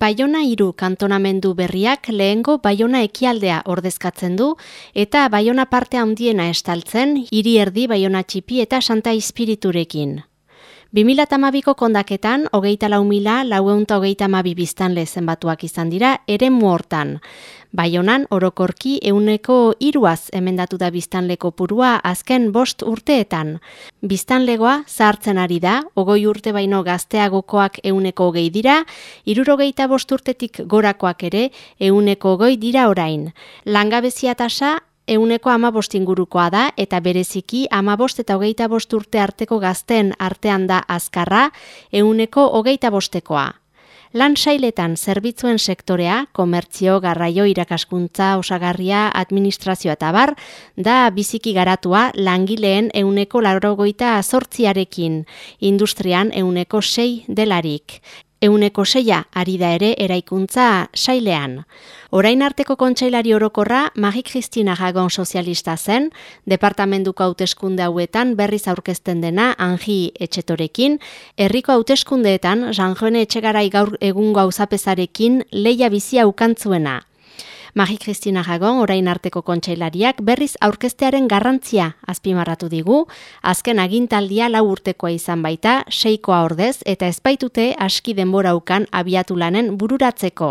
Baiona hiru kantonamendu berriak lehengo Baiona ekialdea ordezkatzen du eta Baiona parte handiena estaltzen hiri erdi Baiona txipi eta Santa Espiriturekin. 2008ko kondaketan, hogeita lau mila, laueunta hogeita mabi biztan zenbatuak izan dira, ere muortan. Baionan, orokorki, euneko iruaz emendatu da biztanleko purua azken bost urteetan. Biztanlegoa zahartzen ari da, ogoi urte baino gazteagokoak euneko hogei dira, irurogeita bost urtetik gorakoak ere, euneko hogei dira orain. Langabezia tasa, euneko amabost ingurukoa da eta bereziki amabost eta hogeita bost urte arteko gazten artean da azkarra euneko hogeita bostekoa. Lan sailetan zerbitzuen sektorea, komertzio, garraio, irakaskuntza, osagarria, administrazioa eta bar, da biziki garatua langileen euneko laurogoita azortziarekin, industrian euneko sei delarik euneko seia ari da ere eraikuntza sailean. Orain arteko kontsailari orokorra Magi Kristina Jagon sozialista zen, departamentuko hauteskunde hauetan berriz aurkezten dena Angi Etxetorekin, herriko hauteskundeetan San Joene Etxegarai gaur egun gauzapezarekin leia bizia ukantzuena. Magi Kristina Jagon, orain arteko kontsailariak berriz aurkestearen garrantzia azpimarratu digu, azken agintaldia lau urtekoa izan baita, seikoa ordez eta ezbaitute aski denboraukan abiatu lanen bururatzeko.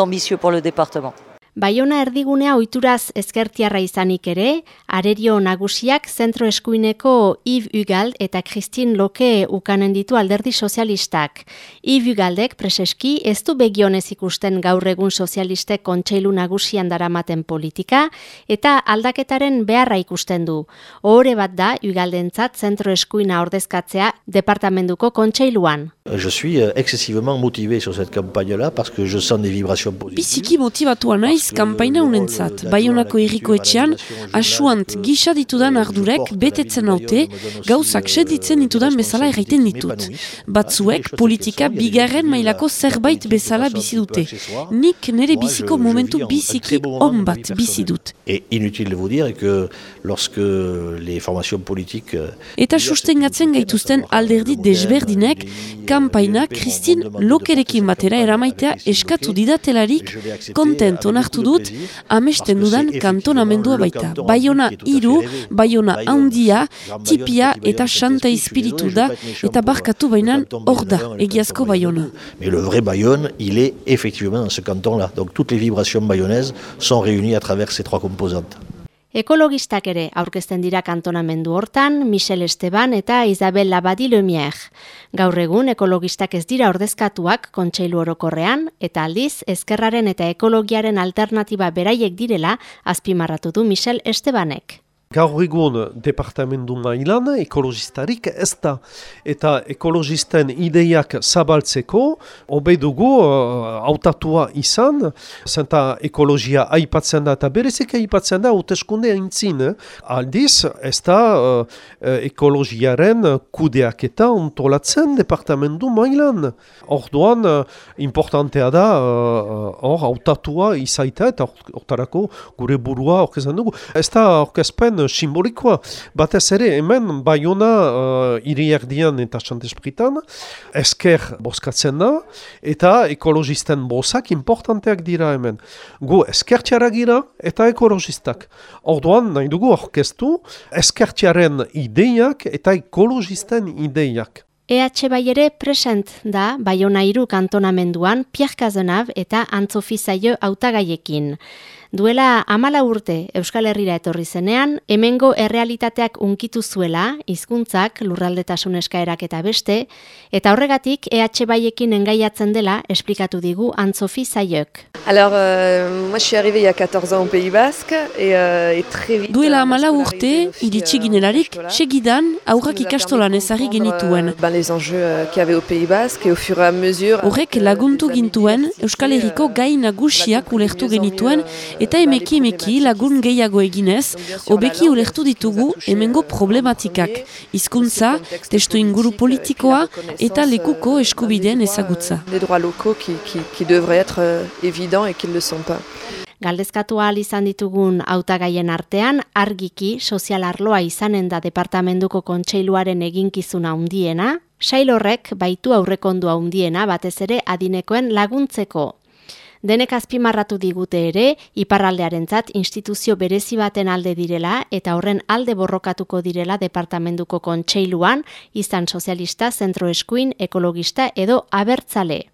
ambitieux pour le département. Baiona erdigunea oituraz ezkertiarra izanik ere, arerio nagusiak zentro eskuineko Yves Ugald eta Christine Loke ukanen ditu alderdi sozialistak. Yves Ugaldek preseski ez du begionez ikusten gaur egun sozialistek kontseilu nagusian daramaten politika eta aldaketaren beharra ikusten du. Ohore bat da Ugaldentzat zentro eskuina ordezkatzea departamentuko kontseiluan. Je suis euh, excessivement motivé sur cette campagne-là parce que je sens des vibrations positives. Biziki motivatua naiz kanpaina honentzat. Baionako irriko etxean, asuant gisa ditudan ardurek betetzen haute, gauzak seditzen ditudan bezala erraiten ditut. Batzuek politika bigarren mailako zerbait bezala bizi dute. Nik nere biziko momentu biziki on bat bizi dut. Et inutile de vous dire que lorsque les formations politiques... Euh, Eta sustengatzen gaituzten alderdi desberdinek, kanpaina Kristin Lokerekin batera eramaitea eskatu didatelarik kontent onartu dut amesten dudan kantonamendua baita. Baiona iru, baiona handia, tipia eta xanta espiritu da eta barkatu bainan hor da, egiazko baiona. Mais le vrai Bayonne, il est effectivement dans ce canton-là. Donc toutes les vibrations bayonnaises sont réunies à travers ces trois composantes. Ekologistak ere aurkezten dira kantonamendu hortan, Michel Esteban eta Isabel Labadi Lemier. Gaur egun ekologistak ez dira ordezkatuak kontseilu orokorrean, eta aldiz, ezkerraren eta ekologiaren alternatiba beraiek direla, azpimarratu du Michel Estebanek. Gaur egun departamentu mailan ekologistarik ez da. Eta ekologisten ideiak zabaltzeko, hobe dugu uh, autatua izan, zenta ekologia aipatzen da eta berezik aipatzen da uteskunde aintzin. Aldiz, ez da uh, ekologiaren kudeak eta ontolatzen departamentu mailan. Orduan, uh, importantea da hor uh, autatua izaita eta hortarako gure burua orkezan dugu. Ez da orkezpen simbolikoa. Batez ere, hemen, baiona uh, iriak dian eta xantespritan, esker boskatzen da, eta ekologisten bozak importanteak dira hemen. Gu eskertxara gira eta ekologistak. Orduan, nahi dugu orkestu, eskertxaren ideiak eta ekologisten ideiak. EH bai present da Baiona iru kantonamenduan Pierre Cazenave eta Antzofi Zaio. Duela amala urte Euskal Herrira etorri zenean, hemengo errealitateak unkitu zuela, hizkuntzak lurraldetasun eskaerak eta beste, eta horregatik EH Baiekin engaiatzen dela esplikatu digu Antzofi Zaiok. Alors, euh, moi je suis arrivée il y a 14 ans au Pays Basque et, euh, et très vite... Duela amala urte, iritsi ginelarik, segidan aurrak ikastolan ezari genituen. Ben, les enjeux euh, qu'il y avait au Pays Basque et au fur et à mesure... Horrek laguntu gintuen, Euskal Herriko gai nagusiak ulertu genituen, eta emeki emeki lagun gehiago eginez, obeki ulertu ditugu hemengo problematikak, hizkuntza, testu inguru politikoa eta lekuko eskubideen ezagutza. Les droits locaux qui, qui, qui devraient être euh, évidents et qu'ils ne le sont pas. Galdezkatu ahal izan ditugun hautagaien artean, argiki sozial arloa izanen da departamentuko kontseiluaren eginkizuna handiena, sail horrek baitu aurrekondu handiena batez ere adinekoen laguntzeko. Denek azpimarratu digute ere, iparraldearentzat instituzio berezi baten alde direla eta horren alde borrokatuko direla departamentuko kontseiluan, izan sozialista, zentroeskuin, ekologista edo abertzale.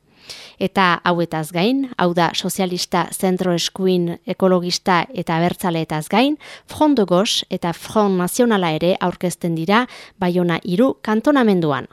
Eta hauetaz gain, hau da sozialista zentro eskuin ekologista eta abertzaleetaz gain, Front de Gauche eta Front Nazionala ere aurkezten dira Baiona hiru kantonamenduan.